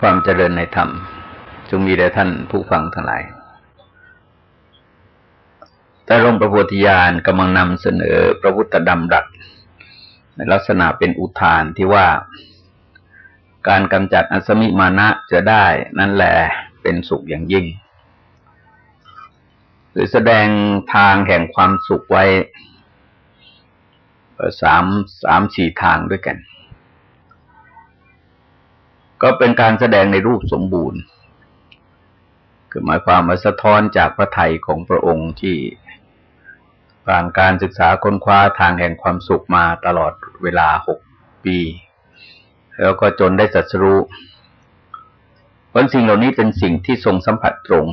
ความเจริญในธรรม จงมีแด่ท่านผู้ฟังทั้งหลาย แต่ร่มประโพธิญาณกำลังนำเสนอพระพุทธดำรัสในลักษณะเป็นอุทานที่ว่า การกำจัดอสมิมานะจะได้นั่นแหละเป็นสุขอย่างยิ่ง หรือแสดงทางแห่งความสุขไว้สามสามสี่ทางด้วยกัน ก็เป็นการแสดงในรูปสมบูรณ์ คือหมายความมาสะท้อนจากพระไทยของพระองค์ที่ผ่านการศึกษาค้นคว้าทางแห่งความสุขมาตลอดเวลาหกปี แล้วก็จนได้สัสรู้ผลสิ่งเหล่านี้เป็นสิ่งที่ทรงสัมผัสตรง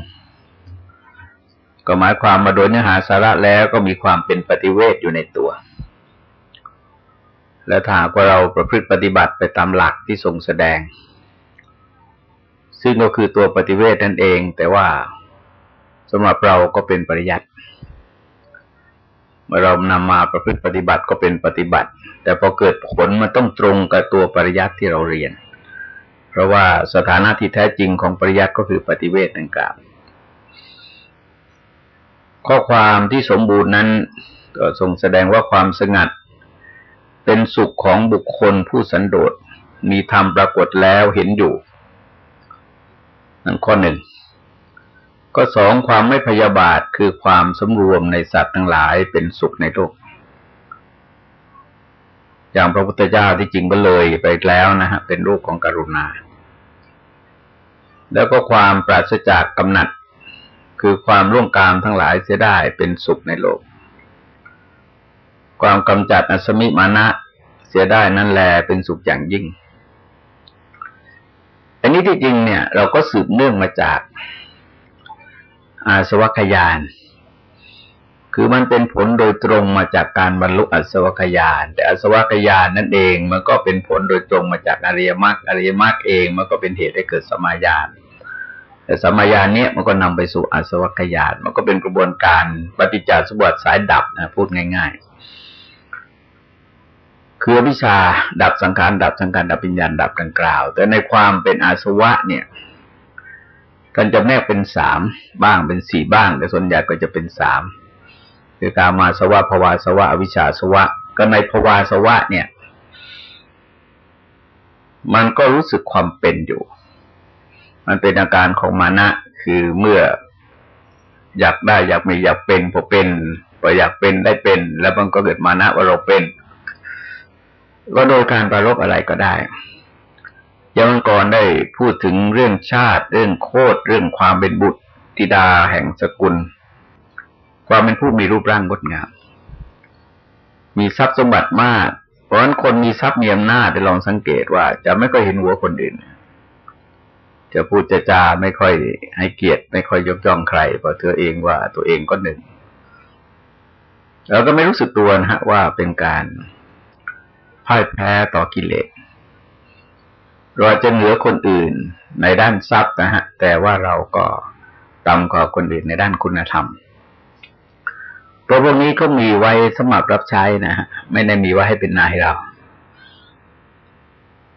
ก็หมายความมาโดยเนื้อหาสาระแล้วก็มีความเป็นปฏิเวทอยู่ในตัว และถ้าว่าเราประพฤติปฏิบัติไปตามหลักที่ทรงแสดง ซึ่งก็คือตัวปฏิเวทนั่นเอง แต่ว่าสำหรับเราก็เป็นปริยัติเมื่อเรานำมาประพฤติปฏิบัติก็เป็นปฏิบัติ แต่พอเกิดผลมันต้องตรงกับตัวปริยัติที่เราเรียน เพราะว่าสถานะที่แท้จริงของปริยัติก็คือปฏิเวทดังกล่าวข้อความที่สมบูรณ์นั้นก็ทรงแสดงว่าความสงัด เป็นสุขของบุคคลผู้สันโดษมีธรรมปรากฏแล้วเห็นอยู่ นั่นข้อหนึ่งก็สองความไม่พยาบาทคือความสมรวมในสัตว์ทั้งหลายเป็นสุขในโลก อย่างพระพุทธเจ้าที่จริงไปเลยไปแล้วนะฮะเป็นรูปของกรุณา แล้วก็ความปราศจากกำหนัด คือความร่วงกามทั้งหลายเสียได้เป็นสุขในโลก ความกำจัดอสมิมานะเสียได้นั่นแลเป็นสุขอย่างยิ่ง อันนี้ที่จริงเนี่ย เราก็สืบเนื่องมาจากอาสวัคยาน คือมันเป็นผลโดยตรงมาจากการบรรลุอัศวคยาน แต่อัศวคยานนั่นเองมันก็เป็นผลโดยตรงมาจากอริยมรรคอริยมรรคเองมันก็เป็นเหตุให้เกิดสมาญาณแต่สมาญาณเนี้ยมันก็นำไปสู่อาสวัคยาน มันก็เป็นกระบวนการปฏิจจสมบัติสายดับนะพูดง่าย ๆ คือวิชาดับสังขารดับสังขารดับปัญญาดับดังกล่าว แต่ในความเป็นอาสวะเนี่ยกันจะแนกเป็นสามบ้างเป็นสี่บ้าง แต่ส่วนใหญ่ก็จะเป็นสามคือการมาสวะภวาสวะอวิชชาสวะ ก็ในภวาสวะเนี่ย มันก็รู้สึกความเป็นอยู่ มันเป็นอาการของมานะคือเมื่ออยากได้อยากมีอยากเป็นพอเป็นพออยากเป็นได้เป็น แล้วมันก็เกิดมานะว่าเราเป็น ก็โดยการประลบอะไรก็ได้ยังก่อนได้พูดถึงเรื่องชาติ เรื่องโคตรเรื่องความเป็นบุตรธิดาแห่งสกุล ความเป็นผู้มีรูปร่างงดงาม มีทรัพย์สมบัติมาก เพราะฉะนั้นคนมีทรัพย์มีอำนาจได้ลองสังเกตว่า จะไม่ค่อยเห็นหัวคนอื่น จะพูดจะจาไม่ค่อยให้เกียรติ ไม่ค่อยยกย่องใครเพราะเธอเองว่าตัวเองก็หนึ่งเราก็ไม่รู้สึกตัวนะฮะว่าเป็นการ พ่ายแพ้ต่อกิเลสเราจะเหนือคนอื่นในด้านทรัพย์นะฮะ แต่ว่าเราก็ต่ำกว่าคนอื่นในด้านคุณธรรมตัวพวกนี้ก็มีไว้สมัครรับใช้นะฮะ ไม่ได้มีไว้ให้เป็นนายเรา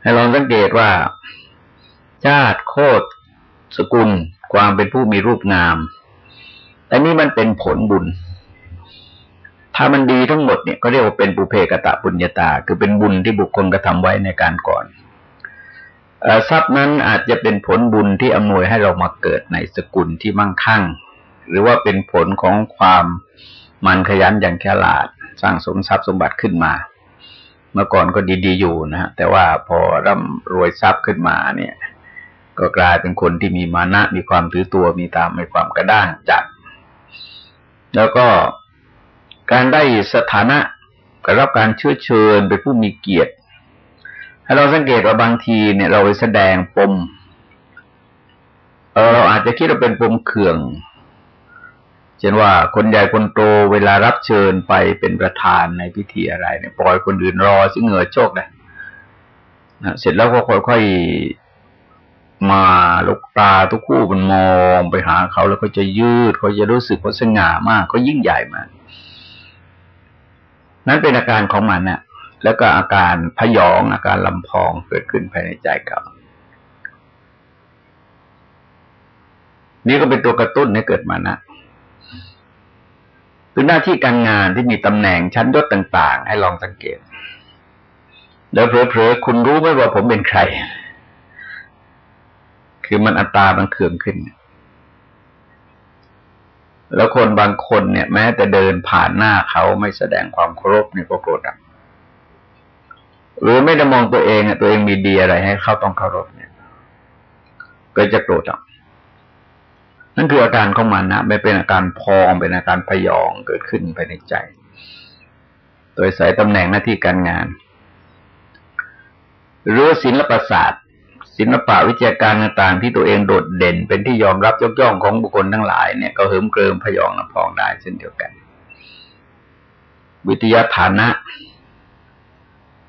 ให้ลองสังเกตว่า ชาติโคตรสกุล ความเป็นผู้มีรูปงามอันนี้มันเป็นผลบุญ ถ้ามันดีทั้งหมดเนี่ยก็เรียกว่าเป็นปุเพกตะบุญญาตา คือเป็นบุญที่บุคคลกระทาไว้ในการก่อนทรัพย์นั้นอาจจะเป็นผลบุญที่อำนวยให้เรามาเกิดในสกุลที่มั่งคั่ง หรือว่าเป็นผลของความมันขยันอย่างแฉลาด สร้างสมทรัพย์สมบัติขึ้นมา เมื่อก่อนก็ดีๆอยู่นะฮะแต่ว่าพอร่ำรวยทรัพย์ขึ้นมาเนี่ย ก็กลายเป็นคนที่มีมานะมีความถือตัวมีตามมีความกระด้างจัดแล้วก็ การได้สถานะกับรับการเชื้อเชิญเป็นผู้มีเกียรติถ้เราสังเกตว่าบางทีเนี่ยเราไปแสดงปมเราอาจจะคิดว่าเป็นปมเขื่องเช่นว่าคนใหญ่คนโตเวลารับเชิญไปเป็นประธานในพิธีอะไรเนี่ยปล่อยคนอื่นรอซึ่งเหงื่อโชคเลยนะเสร็จแล้วก็ค่อยๆมาลูกตาทุกคู่มันมองไปหาเขาแล้วก็จะยืดเขาจะรู้สึกว่าสง่ามากเขายิ่งใหญ่มาก นั้นเป็นอาการของมันนะแล้วก็อาการพยองอาการลำพองเกิดขึ้นภายในใจเขานี่ก็เป็นตัวกระตุ้นให้เกิดมานะคือหน้าที่การงานที่มีตำแหน่งชั้นยศต่าง ๆ ให้ลองสังเกตแล้วเผลอๆคุณรู้ไหมว่าผมเป็นใคร คือมันอัตรามันเคืองขึ้น แล้วคนบางคนเนี่ย แม้แต่เดินผ่านหน้าเขาไม่แสดงความเคารพเนี่ยก็โกรธอะหรือไม่ได้มองตัวเองอะตัวเองมีดีอะไรให้เขาต้องเคารพเนี่ยก็จะโกรธอะนั่นคืออาการของมันนะไม่เป็นอาการพองเป็นอาการพยองเกิดขึ้นภายในใจ โดยสายตำแหน่งหน้าที่การงาน หรือศิลปศาสตร์ ศิลปะวิทยาการต่างๆ ที่ตัวเองโดดเด่น เป็นที่ยอมรับยกย่องของบุคคลทั้งหลายเนี่ยก็เหิมเกริมพยองน้ำพองได้เช่นเดียวกัน วิทยาฐานะ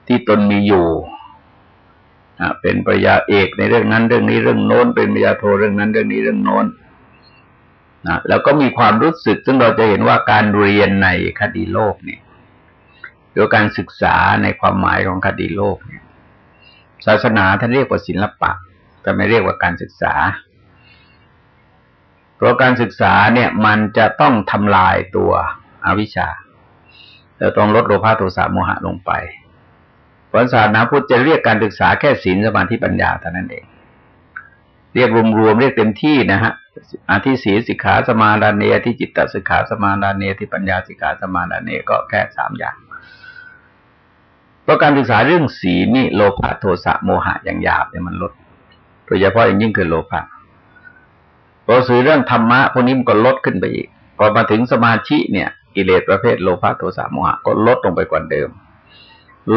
ที่ตนมีอยู่เป็นปริญญาเอกในเรื่องนั้นเรื่องนี้เรื่องโน้น เป็นปริญญาโทเรื่องนั้นเรื่องนี้เรื่องโน้นนะแล้วก็มีความรู้สึก ซึ่งเราจะเห็นว่าการเรียนในคดีโลกเนี่ยหรือการศึกษาในความหมายของคดีโลกเนี่ย ศาสนาท่านเรียกว่าศิลปะ แต่ไม่เรียกว่าการศึกษา เพราะการศึกษาเนี่ยมันจะต้องทำลายตัวอวิชชาจะต้องลดโลภะโทสะโมหะลงไปพระศาสนาพุทธจะเรียกการศึกษาแค่ศีลสมาธิปัญญาเท่านั้นเอง เรียกรวมๆเรียกเต็มที่นะฮะอาทิศีสิกขาสมาดานเนที่จิตตสิกขาสมาดานเนที่ปัญญาสิกขาสมาดานเนก็แค่สามอย่าง เพราะการศึกษาเรื่องสีนี่โลภะโทสะโมหะอย่างหยาบเนี่ยมันลดโดยเฉพาะอย่างยิ่งคือโลภะพอสื่อเรื่องธรรมะพวกนี้มันก็ลดขึ้นไปอีกพอมาถึงสมาธิเนี่ย กิเลสประเภทโลภะโทสะโมหะก็ลดลงไปกว่าเดิม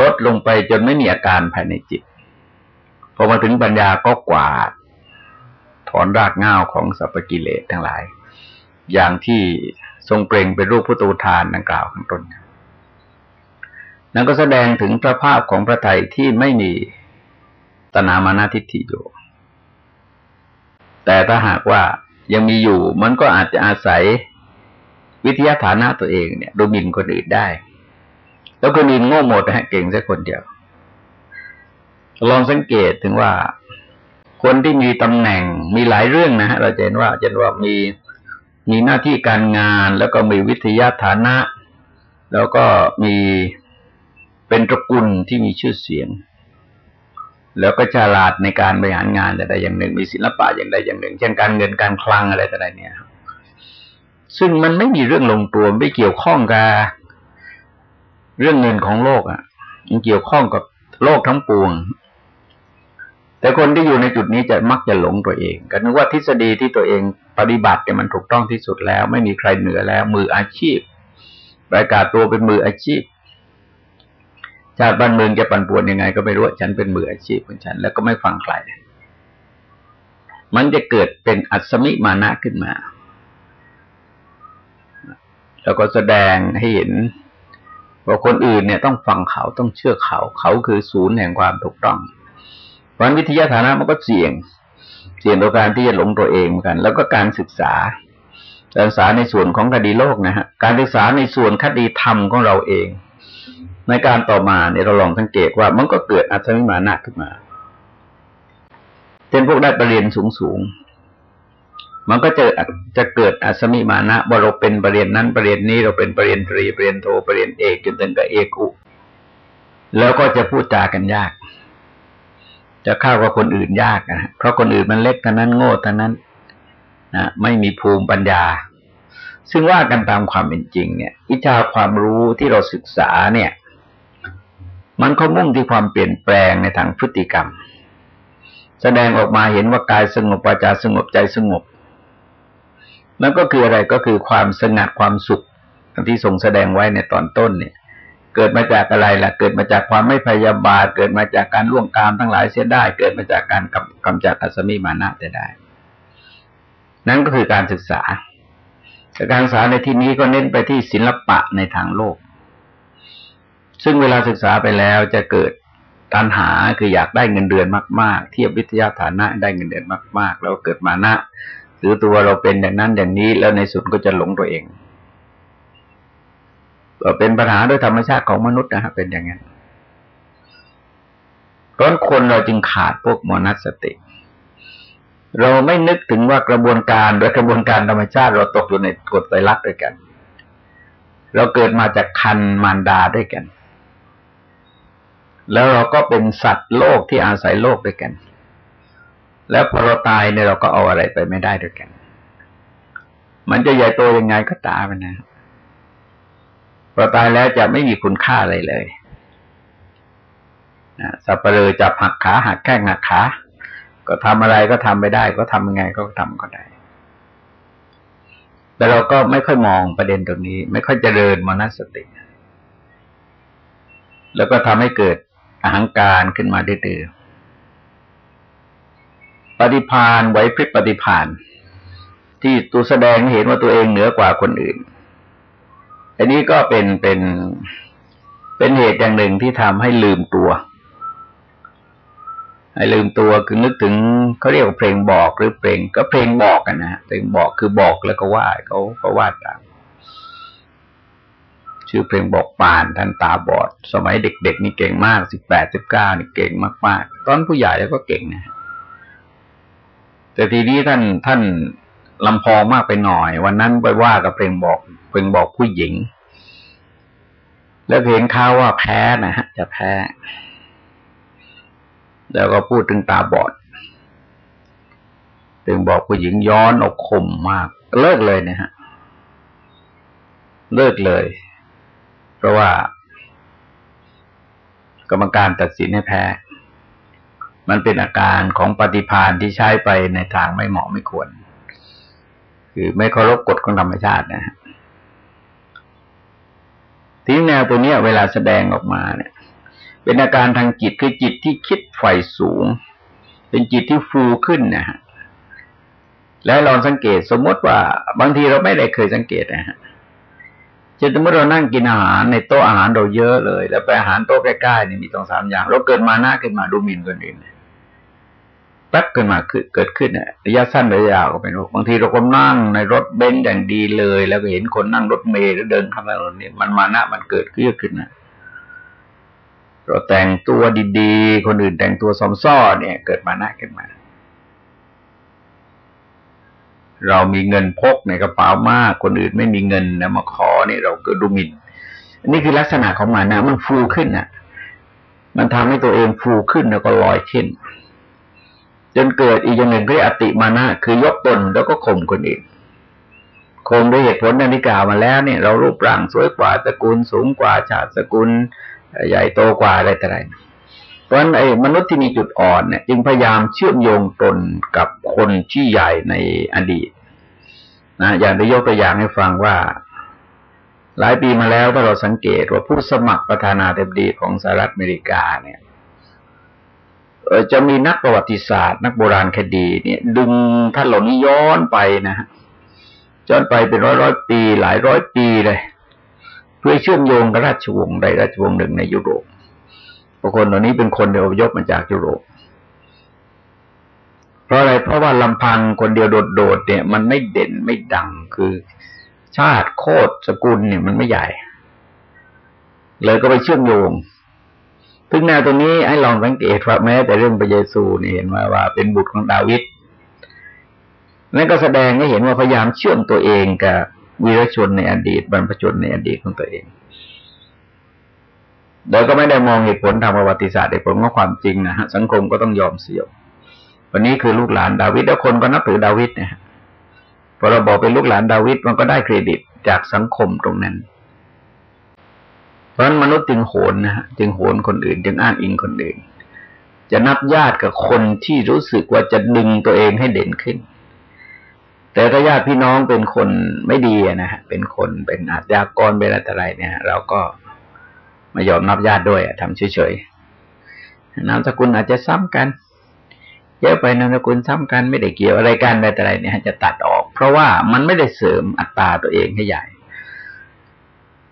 ลดลงไปจนไม่มีอาการภายในจิตพอมาถึงปัญญาก็กวาด ถอนรากง่าวของสัพพกิเลสทั้งหลาย อย่างที่ทรงเปล่งเป็นรูปพุทธทานดังกล่าวข้างต้น นั่นก็แสดงถึงพระภาพของพระไทยที่ไม่มีตนามานาทิฏฐิอยู่แต่ถ้าหากว่ายังมีอยู่ มันก็อาจจะอาศัยวิทยาฐานะตัวเองเนี่ยดูหมิ่นคนอื่นได้ แล้วคนอื่นโง่หมดนะเก่งแค่คนเดียว ลองสังเกตถึงว่า คนที่มีตำแหน่งมีหลายเรื่องนะฮะเราจะเห็นว่าจะว่ามีมีหน้าที่การงาน แล้วก็มีวิทยาฐานะ แล้วก็มี เป็นตระกูลที่มีชื่อเสียง แล้วก็ฉลาดในการบริหารงานแต่ใดอย่างหนึ่ง มีศิลปะอย่างใดอย่างหนึ่ง เช่นการเงินการคลังอะไรแต่ใดเนี่ยซึ่งมันไม่มีเรื่องลงตัวไม่เกี่ยวข้องกับเรื่องเงินของโลกอะมันเกี่ยวข้องกับโลกทั้งปวง แต่คนที่อยู่ในจุดนี้จะมักจะหลงตัวเองก็นึกว่าทฤษฎีที่ตัวเองปฏิบัติเนี่ยมันถูกต้องที่สุดแล้ว ไม่มีใครเหนือแล้ว มืออาชีพ ประกาศตัวเป็นมืออาชีพ ชาติบ้านเมืองจะปั่นป่วนยังไง ก็ไม่รู้ฉันเป็นมืออาชีพของฉัน แล้วก็ไม่ฟังใครมันจะเกิดเป็นอัศมิมานะขึ้นมา แล้วก็แสดงให้เห็นว่าคนอื่นเนี่ยต้องฟังเขาต้องเชื่อเขา เขาคือศูนย์แห่งความถูกต้อง เพราะวิทยาฐานะมันก็เสี่ยง เสี่ยงต่อการที่จะหลงตัวเองเหมือนกัน แล้วก็การศึกษา การศึกษาในส่วนของคดีโลกนะฮะ การศึกษาในส่วนคดีธรรมของเราเอง ในการต่อมาเนี่ยเราลองสังเกตว่ามันก็เกิดอัศมิมานะขึ้นมาเป็นพวกได้ประเรียนสูงสูงมันก็จะจะเกิดอัศมิมานะว่าเราเป็นประเรียนนั้นประเรียนนี้เราเป็นประเรียนตรีประเรียนโทประเรียนเอกจนถึงกับเอกุแล้วก็จะพูดจากันยาก จะเข้ากับคนอื่นยากนะเพราะคนอื่นมันเล็กเท่านั้นโง่เท่านั้นนะไม่มีภูมิปัญญา ซึ่งว่ากันตามความเป็นจริงเนี่ย วิชาความรู้ที่เราศึกษาเนี่ย มันก็มุ่งที่ความเปลี่ยนแปลงในทางพฤติกรรม แสดงออกมาเห็นว่ากายสงบวาจาสงบใจสงบนั่นก็คืออะไรก็คือความสงัดความสุขที่ทรงแสดงไว้ในตอนต้นเนี่ย เกิดมาจากอะไรล่ะ เกิดมาจากความไม่พยาบาท เกิดมาจากการล่วงกามทั้งหลายเสียได้ เกิดมาจากการกำกำจัดอัศมีมานะเสียได้ นั่นก็คือการศึกษาการศึกษาในที่นี้ก็เน้นไปที่ศิลปะในทางโลก ซึ่งเวลาศึกษาไปแล้วจะเกิดตัณหาคืออยากได้เงินเดือนมาก ๆ เทียบวิทยาฐานะได้เงินเดือนมาก ๆ แล้วเกิดมานะหรือตัวเราเป็นอย่างนั้นอย่างนี้แล้วในสุดก็จะหลงตัวเองเป็นปัญหาโดยธรรมชาติของมนุษย์นะครับเป็นอย่างนั้นเพราะคนเราจึงขาดพวกมนัสติ เราไม่นึกถึงว่ากระบวนการโดยกระบวนการธรรมชาติ เราตกอยู่ในกฎไตรลักษณ์ด้วยกัน เราเกิดมาจากคันมารดาด้วยกัน แล้วเราก็เป็นสัตว์โลกที่อาศัยโลกด้วยกัน แล้วพอเราตายเนี่ยเราก็เอาอะไรไปไม่ได้ด้วยกัน มันจะใหญ่โตยังไงก็ตามนะพอตายแล้วจะไม่มีคุณค่าอะไรเลยสับเปลือจับหักขาหักแข้งหักขา ก็ทำอะไรก็ทำไม่ได้ ก็ทำยังไงก็ทำก็ได้ แต่เราก็ไม่ค่อยมองประเด็นตรงนี้ ไม่ค่อยเจริญมนสติ แล้วก็ทำให้เกิด อาหังการขึ้นมาดื้อปฏิพานไว้พริบปฏิพานที่ตัวแสดงเห็นว่าตัวเองเหนือกว่าคนอื่น อันนี้ก็เป็นเป็นเป็นเหตุอย่างหนึ่งที่ทำให้ลืมตัว ให้ลืมตัวคือนึกถึงเขาเรียกว่าเพลงบอกหรือเพลงก็เพลงบอกกันนะเพลงบอกคือบอกแล้วก็ว่าเขาเขาว่าตาม ชื่อเพลงบอกปานท่านตาบอด สมัยเด็ก ๆ นี่เก่งมากสิบแปดสิบเก้านี่เก่งมากๆ ตอนผู้ใหญ่แล้วก็เก่งนะแต่ทีนี้ท่านท่านลำพองมากไปหน่อย วันนั้นไปว่ากับเพลงบอกเพลงบอกผู้หญิง แล้วเพลงเขาว่าแพ้นะฮะ จะแพ้ แล้วก็พูดถึงตาบอดถึงบอกผู้หญิงย้อนอกคมมาก เลิกเลยนะฮะเลิกเลย ราะว่า กรรมการตัดสินให้แพ้ มันเป็นอาการของปฏิพานที่ใช้ไปในทางไม่เหมาะไม่ควร คือไม่เคารพกฎของธรรมชาตินะฮะทีแนวตัวเนี้ยเวลาแสดงออกมาเนี่ย เป็นอาการทางจิตคือจิตที่คิดไฟสูง เป็นจิตที่ฟูขึ้นนะฮะแล้วลองสังเกตสมมติว่าบางทีเราไม่ได้เคยสังเกตนะฮะ เช่นสมมติเรานั่งกินอาหารในโต๊ะอาหารเราเยอะเลย แล้วไปอาหารโต๊ะใกล้ๆนี่มีสองสามอย่าง เราเกิดมาหน้าขึ้นมาดูหมิ่นคนอื่นแป๊บขึ้นมาคือเกิดขึ้นเนี่ยระยะสั้นระยะยาวก็เป็นบางทีเราก็นั่งในรถเบนซ์อย่างดีเลย แล้วก็เห็นคนนั่งรถเมล์แล้วเดินข้ามถนนนี่มันมาหน้ามันเกิดขึ้นขึ้นนะเราแต่งตัวดีๆ คนอื่นแต่งตัวซอมซ้อเนี่ย เกิดมาหน้าขึ้นมา เรามีเงินพกในกระเป๋ามาก คนอื่นไม่มีเงินนะมาขอเนี่ยเรากิดดูหมิน่นอันนี้คือลักษณะของมานะมันฟูขึ้นอะ มันทำให้ตัวเองฟูขึ้นแล้วก็ลอยขึ้น จนเกิดอีกอย่างหนึ่งเรียกอติมานะคือยกตนแล้วก็ข่มคนอื่นข่มด้วยเหตุผลนาฬิกาวมาแล้วเนี่ย เรารูปร่างสวยกว่าตระกูลสูงกว่าชาติสกุลใหญ่โตกว่าอะไรต่ไรเพราะฉะนั้นไอ้มนุษย์ที่มีจุดอ่อนเนี่ยจึงพยายามเชื่อมโยงตนกับคนที่ใหญ่ในอดีตนะอย่างได้ยกตัวอย่างให้ฟังว่า หลายปีมาแล้วถ้าเราสังเกตว่าผู้สมัครประธานาธิบดีของสหรัฐอเมริกาเนี่ยจะมีนักประวัติศาสตร์ นักโบราณคดีเนี่ย ดึงท่านเหล่านี้ย้อนไปนะฮะย้อนไปเป็นร้อยร้อยปี หลายร้อยปีเลย เพื่อเชื่อมโยงกับราชวงศ์ใดราชวงศ์หนึ่งในยุโรป คนเหล่านี้เป็นคนเดียวยกมาจากยุโรป เพราะอะไร เพราะว่าลำพังคนเดียวโดดๆเนี่ย มันไม่เด่นไม่ดังคือ ชาติโคตรสกุลเนี่ยมันไม่ใหญ่ เลยก็ไปเชื่อมโยงถึงแนวตรงนี้ให้ลองสังเกตว่าแม้ แต่เรื่องพระเยซูนี่เห็นว่าว่าเป็นบุตรของดาวิดนั่นก็แสดงให้เห็นว่าพยายามเชื่อมตัวเองกับวีรชนในอดีตบรรพชนในอดีตของตัวเอง โดยก็ไม่ได้มองเหตุผลทางประวัติศาสตร์เหตุผลของความจริงนะฮะสังคมก็ต้องยอมเสียวันนี้คือลูกหลานดาวิดแล้วคนก็นับถือดาวิดเนะฮะพอเราบอกเป็นลูกหลานดาวิดมันก็ได้เครดิตจากสังคมตรงนั้น เพราะนั้นมนุษย์จึงโหนนะฮะจึงโหนคนอื่น จึงอ้างอิงคนอื่น จะนับญาติกับคนที่รู้สึกว่าจะดึงตัวเองให้เด่นขึ้น แต่ถ้าญาติพี่น้องเป็นคนไม่ดีนะฮะเป็นคนเป็นอาชญากรเป็นอะไรเนี่ย เราก็ ไม่ยอมนับญาติด้วยทำเฉยๆนามสกุลอาจจะซ้ำกันเยอะไปนามสกุลซ้ำกันไม่ได้เกี่ยวอะไรกันอะไรอะไรเนี่ยจะตัดออก เพราะว่ามันไม่ได้เสริมอัตราตัวเองให้ใหญ่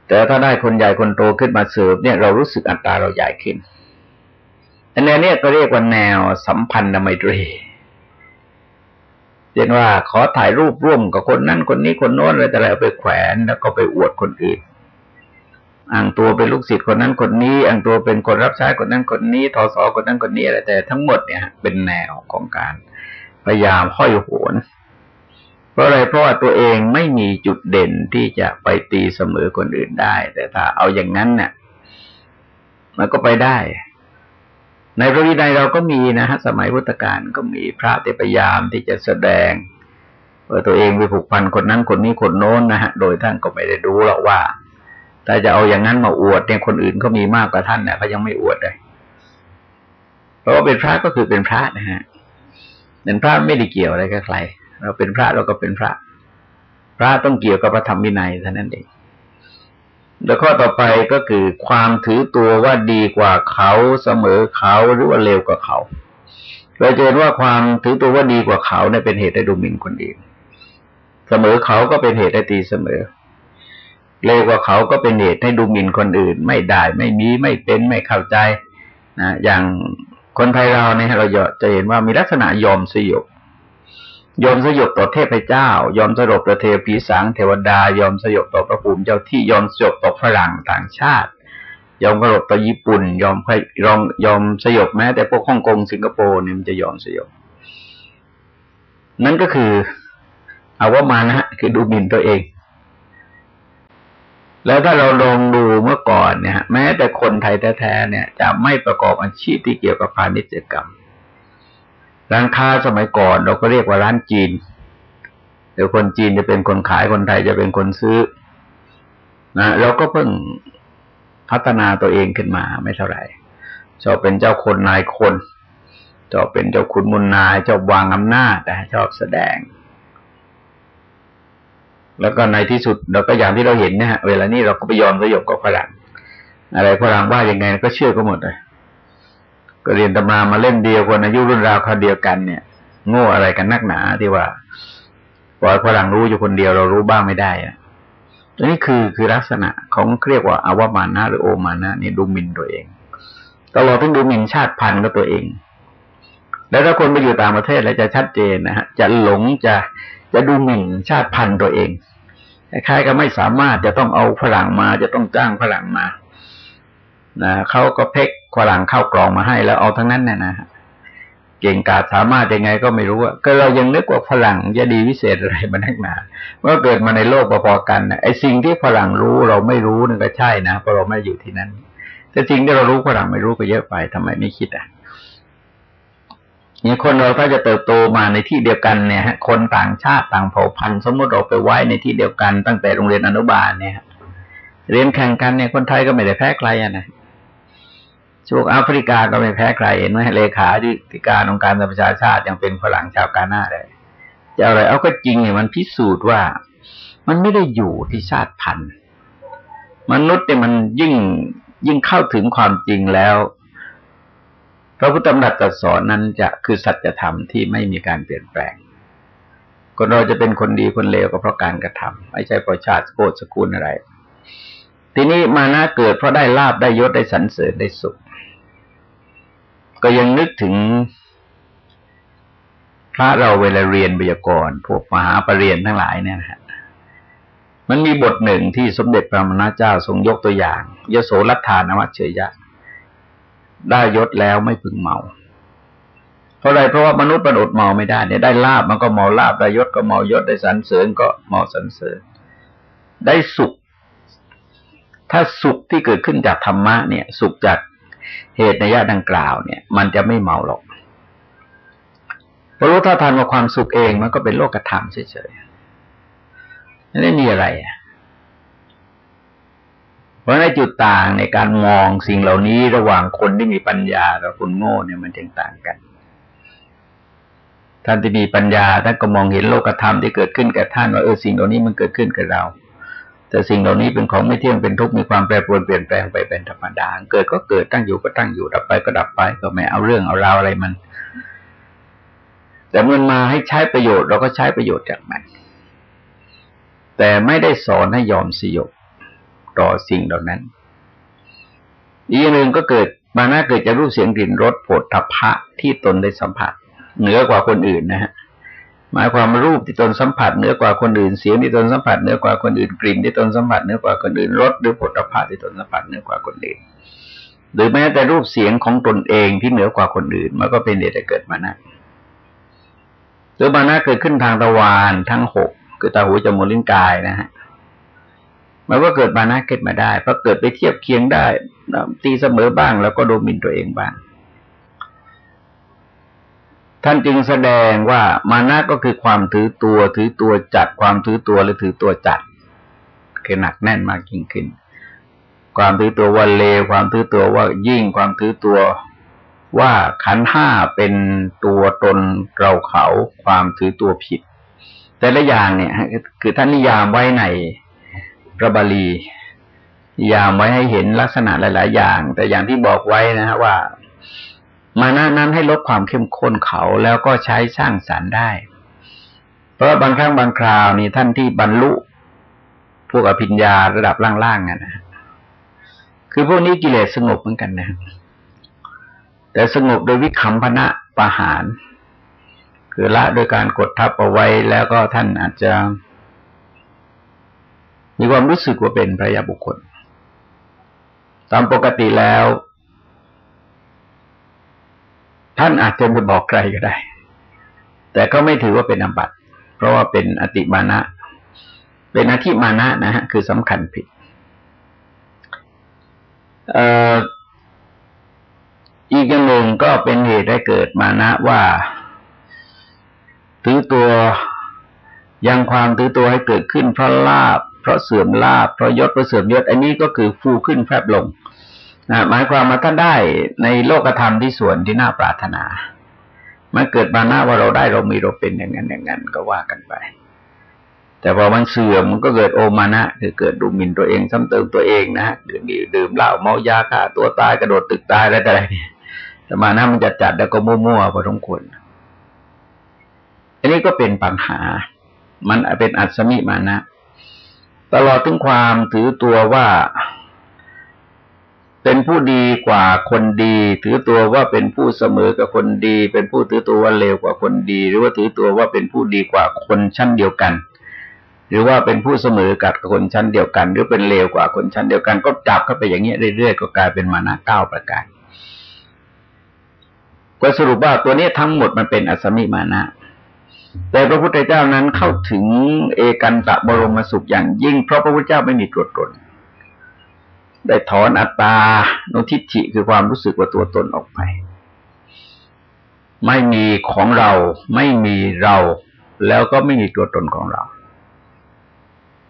แต่ถ้าได้คนใหญ่คนโตขึ้นมาเสริมเนี่ยเรารู้สึกอัตราเราใหญ่ขึ้นอันนี้ก็เรียกว่าแนวสัมพันธ์ไมตรีเช่นว่าขอถ่ายรูปร่วมกับคนนั้นคนนี้คนโน้นอะไรแต่อะไรเอาไปแขวนแล้วก็ไปอวดคนอื่น อ้างตัวเป็นลูกศิษย์คนนั้นคนนี้อ้างตัวเป็นคนรับใช้คนนั้นคนนี้ทศคนนั้นคนนี้อะไรแต่ทั้งหมดเนี่ยเป็นแนวของการพยายามห้อยโหนเพราะอะไรเพราะว่าตัวเองไม่มีจุดเด่นที่จะไปตีเสมอคนอื่นได้ แต่ถ้าเอาอย่างนั้นเนี่ยมันก็ไปได้ ในพระวินัยเราก็มีนะฮะสมัยพุทธกาลก็มีพระที่พยายามที่จะแสดงว่าตัวเองไปผูกพันคนนั้นคนนี้คนโน้นนะฮะ โดยท่านก็ไม่ได้รู้หรอกว่า ถ้าจะเอาอย่างนั้นมาอวดเนี่ยคนอื่นเขามีมากกว่าท่านเนี่ยเขายังไม่อวดเลยเพราะว่าเป็นพระก็คือเป็นพระนะฮะเป็นพระไม่ได้เกี่ยวอะไรกับใครเราเป็นพระเราก็เป็นพระ พระต้องเกี่ยวกับพระธรรมวินัยเท่านั้นเองแล้วข้อต่อไปก็คือความถือตัวว่าดีกว่าเขาเสมอเขาหรือว่าเลวกว่าเขาเราจะเห็นว่าความถือตัวว่าดีกว่าเขาเนี่ยเป็นเหตุให้ดูหมิ่นคนอื่นเสมอเขาก็เป็นเหตุให้ตีเสมอ เลวกว่าเขาก็เป็นเหตุให้ดูหมิ่นคนอื่น ไม่ได้ไม่มีไม่เป็นไม่เข้าใจนะอย่างคนไทยเราเนี่ยเราจะเห็นว่ามีลักษณะยอมสยบยอมสยบต่อเทพเจ้า ยอมสยบต่อเทพีสังเทวดา ยอมสยบต่อพระภูมิเจ้าที่ยอมสยบต่อฝรั่งต่างชาติ ยอมสยบต่อญี่ปุ่น ยอมยอมยอมสยบแม้ แต่พวกฮ่องกงสิงคโปร์เนี่ยมันจะยอมสยบนั่นก็คือ เอาว่ามานะฮะคือดูหมิ่นตัวเอง แล้วถ้าเราลองดูเมื่อก่อนเนี่ย แม้แต่คนไทยแท้ๆเนี่ย จะไม่ประกอบอาชีพที่เกี่ยวกับพาณิชยกรรม ร้านค้าสมัยก่อนเราก็เรียกว่าร้านจีนเดี๋ยวคนจีนจะเป็นคนขายคนไทยจะเป็นคนซื้อนะเราก็เพิ่งพัฒนาตัวเองขึ้นมาไม่เท่าไหร่ชอบเป็นเจ้าคนนายคนชอบเป็นเจ้าขุนมุนนายชอบวางอำนาจแต่ชอบแสดง แล้วก็ในที่สุดเราก็อย่างที่เราเห็นนะฮะเวลานี้เราก็ไปยอมสยบกับฝรั่งอะไรฝรั่งว่าอย่างไงก็เชื่อก็หมดเลยก็เรียนตำรามาเล่นเดียวคนอายุรุ่นราวคราวเดียวกันเนี่ย โง่อะไรกันนักหนาที่ว่าปล่อยฝรั่งรู้อยู่คนเดียวเรารู้บ้างไม่ได้อะนี่คือคือลักษณะของเรียกว่าอาวมานะหรือโอมานะนี่ดูหมิ่นตัวเองตลอดทั้งดูหมิ่นชาติพันธุ์ก็ตัวเอง แล้วถ้าคนไปอยู่ต่างประเทศแล้วจะชัดเจนนะฮะจะหลงจะ จะดูหมิ่นชาติพันธุ์ตัวเองคล้ายๆก็ไม่สามารถจะต้องเอาฝรั่งมา จะต้องจ้างฝรั่งมานะเขาก็เพ็กฝรั่งเข้ากล่องมาให้แล้วเอาทั้งนั้นน่นะเก่งกาจสามารถยังไงก็ไม่รู้อะก็เรายังนึกว่าฝรั่งจะดีวิเศษอะไรมานักหนาเมื่อเกิดมาในโลกพอๆกันไอ้สิ่งที่ฝรั่งรู้เราไม่รู้นั่นก็ใช่นะเพราะเราไม่อยู่ที่นั้น แต่สิ่งที่เรารู้ฝรั่งไม่รู้ก็เยอะไปทำไมไม่คิดอะ เนี่ยคนเราถ้าจะเติบโตมาในที่เดียวกันเนี่ยฮะคนต่างชาติต่างเผ่าพันธุ์สมมติเราไปไว้ในที่เดียวกันตั้งแต่โรงเรียนอนุบาลเนี่ยเรียนแข่งกันเนี่ยคนไทยก็ไม่ได้แพ้ใครอะนะช่วงแอฟริกาก็ไม่แพ้ใครเห็นไหมเลขาธิการองค์การสหประชาชาติยังเป็นฝรั่งชาวกาหน้าเลยจะอะไรเอาก็จริงเนี่ยมันพิสูจน์ว่า มันไม่ได้อยู่ที่ชาติพันธุ์ มนุษย์เนี่ยมันยิ่งยิ่งเข้าถึงความจริงแล้ว พระพุทธธรรมตรัสสอนนั้นจะคือสัจธรรมที่ไม่มีการเปลี่ยนแปลง คนเราจะเป็นคนดีคนเลวก็เพราะการกระทำไม่ใช่เพราะชาติโกศสกุลอะไร ทีนี้มานะเกิดเพราะได้ลาบได้ยศได้สรรเสริญได้สุข ก็ยังนึกถึงพระเราเวลาเรียนบยากรพวกมหาปรริญญาทั้งหลายเนี่ยนะฮะมันมีบทหนึ่งที่สมเด็จพระมนาเจ้าทรงยกตัวอย่างยโสรัฐานวัชเฉยยะ ได้ยศแล้วไม่พึงเมา เพราะอะไรเพราะว่ามนุษย์มันอดเมาไม่ได้เนี่ยได้ลาบมันก็เมาลาบได้ยศก็เมายศได้สรรเสริญก็เมาสรรเสริญ ได้สุข ถ้าสุขที่เกิดขึ้นจากธรรมะเนี่ย สุขจากเหตุในญาดังกล่าวเนี่ย มันจะไม่เมาหรอกเพราะรู้ท่าทานว่าความสุขเองมันก็เป็นโลกธรรมเฉยๆไม่มีอะไรอะ เพราะในจุดต่างในการมองสิ่งเหล่านี้ระหว่างคนที่มีปัญญากับคนโง่เนี่ยมันจึงต่างกัน ท่านที่มีปัญญาท่านก็มองเห็นโลกธรรมที่เกิดขึ้นกับท่านว่าเออสิ่งเหล่านี้มันเกิดขึ้นกับเรา แต่สิ่งเหล่านี้เป็นของไม่เที่ยงเป็นทุกข์มีความแปรปรวนเปลี่ยนแปลงไปเป็นธรรมดา เกิดก็เกิดตั้งอยู่ก็ตั้งอยู่ดับไปก็ดับไปก็ไม่เอาเรื่องเอาราวอะไรมัน แต่มันมาให้ใช้ประโยชน์เราก็ใช้ประโยชน์จากมันแต่ไม่ได้สอนให้ยอมสยบ ต่อสิ่งเหล่านั้น อีกหนึ่งก็เกิดมาน่าเกิดจะรู้เสียงกลิ่นรสผลทพะที่ตนได้สัมผัส เหนือกว่าคนอื่นนะฮะหมายความรูปที่ตนสัมผัสเหนือกว่าคนอื่นเสียงที่ตนสัมผัสเหนือกว่าคนอื่นกลิ่นที่ตนสัมผัสเหนือกว่าคนอื่นรสหรือผลพะที่ตนสัมผัสเหนือกว่าคนอื่น หรือแม้แต่รูปเสียงของตนเองที่เหนือกว่าคนอื่น มันก็เป็นเหตุเกิดมานะรือมานะเกิดขึ้นทางตะวานทั้งหกคือตาหูจมูกลิ้นกายนะฮะ มันก็เกิดมานะเกิดมาได้เพราะเกิดไปเทียบเคียงได้ตีเสมอบ้าง แล้วก็โดมินตัวเองบ้าง ท่านจึงแสดงว่ามานะก็คือความถือตัว ถือตัวจัดความถือตัวหรือถือตัวจัดคือหนักแน่นมากยิ่งขึ้น ความถือตัวว่าเลวความถือตัวว่ายิ่งความถือตัวว่าขันห้าเป็นตัวตนเราเขาความถือตัวผิด แต่ละอย่างเนี่ยคือท่านนิยามไว้ใน ระบาลียามไว้ให้เห็นลักษณะหลาย ๆ อย่าง แต่อย่างที่บอกไว้นะฮะว่า มานานั้นให้ลดความเข้มข้นเขาแล้วก็ใช้สร้างสารรค์ได้ เพราะบางครั้งบางคราวนี่ท่านที่บรรลุ พวกอภิญญาระดับล่างๆนะคือพวกนี้กิเลสสงบเหมือนกันนะ แต่สงบโดยวิคัมพนะประหาร คือละโดยการกดทับเอาไว้แล้วก็ท่านอาจจะ มีความรู้สึกว่าเป็นพระยาบุคคล ตามปกติแล้ว ท่านอาจจะไปบอกใครก็ได้ แต่ก็ไม่ถือว่าเป็นอบัตเพราะว่าเป็นอติมานะ เป็นอาธิมานะนะฮะคือสำคัญผิดอีกอย่างหนึ่งก็เป็นเหตุให้เกิดมานะว่าถือตัวยังความถือตัวให้เกิดขึ้นเพราะลาบ เพราะเสื่อมลาบเพราะยศเพราะเสื่อมยศ อันนี้ก็คือฟูขึ้นแฟบลงนะหมายความมาท่านได้ในโลกธรรมที่ส่วนที่น่าปรารถนามันเกิดมาหน้าว่าเราได้เรามีเราเป็นอย่างนั้นอย่างนั้นก็ว่ากันไป แต่พอมันเสื่อมมันก็เกิดโอมานะคือเกิดดูหมิ่นตัวเองซ้ำเติมตัวเองนะดื่มดื่มเหล้าเมายาฆ่าตัวตายกระโดดตึกตายอะไรอะไรเนี่ยสมานะมันจัดจัดแล้วก็มั่วๆพอสมควรอันนี้ก็เป็นปัญหา มันเป็นอัศมิมานะ ตลอดถึงความถือตัวว่า เป็นผู้ดีกว่าคนดี ถือตัวว่าเป็นผู้เสมอกับคนดี เป็นผู้ถือตัวว่าเลวกว่าคนดี หรือว่าถือตัวว่าเป็นผู้ดีกว่าคนชั้นเดียวกัน หรือว่าเป็นผู้เสมอกับคนชั้นเดียวกัน หรือเป็นเลวกว่าคนชั้นเดียวกัน ก็จับเข้าไปอย่างนี้เรื่อยๆก็กลายเป็นมานะเก้าประการก็สรุปว่าตัวนี้ทั้งหมดมันเป็นอสมิมานะ แต่พระพุทธเจ้านั้นเข้าถึงเอกันตะบรมสุขอย่างยิ่ง เพราะพระพุทธเจ้าไม่มีตัวตน ได้ถอนอัตตาโนทิฏฐิคือความรู้สึกว่าตัวตนออกไป ไม่มีของเรา ไม่มีเรา แล้วก็ไม่มีตัวตนของเรา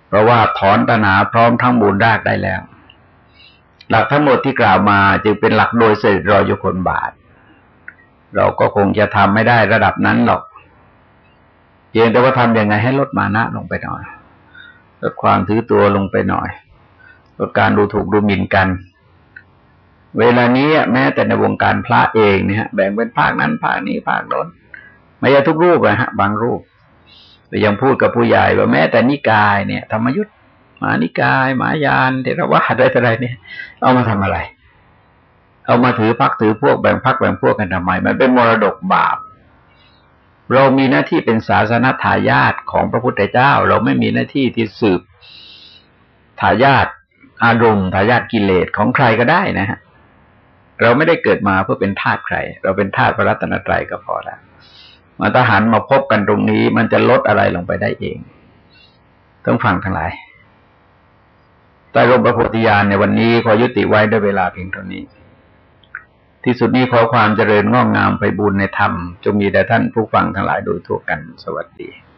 เพราะว่าถอนตนาพร้อมทั้งมูลรากได้แล้ว หลักทั้งหมดที่กล่าวมาจึงเป็นหลักโดยเสด็จรอยยคนบาท เราก็คงจะทำไม่ได้ระดับนั้นหรอก เพียงแต่ว่าทำยังไงให้ลดมานะลงไปหน่อยลดความถือตัวลงไปหน่อยลดการดูถูกดูหมิ่นกัน เวลานี้แม้แต่ในวงการพระเองเนี่ยแบ่งเป็นภาคนั้นภาคนี้ภาคโน้นไม่ใช่ทุกรูปนะฮะ บางรูปแต่ยังพูดกับผู้ใหญ่ว่าแม้แต่นิกายเนี่ยธรรมยุทธ์มานิกายมายานเทรวาอะไรอะไรเนี่ยเอามาทำอะไร เอามาถือพักถือพวกแบ่งพักแบ่งพวกกันทำไม มันเป็นมรดกบาป เรามีหน้าที่เป็นศาสนาทายาทของพระพุทธเจ้า เราไม่มีหน้าที่ที่สืบทายาทอารมณ์ทายาทกิเลสของใครก็ได้นะฮะเราไม่ได้เกิดมาเพื่อเป็นทาสใคร เราเป็นทาสพระรัตนตรัยก็พอแล้วมาทหารมาพบกันตรงนี้ มันจะลดอะไรลงไปได้เอง ต้องฟังทั้งหลายใต้ร่มพระโพธิญาณในวันนี้ขอยุติไว้ด้วยเวลาเพียงเท่านี้ ที่สุดนี้ขอความเจริญงอกงามไปบุญในธรรม จงมีแด่ท่านผู้ฟังทั้งหลายโดยทั่วกันสวัสดี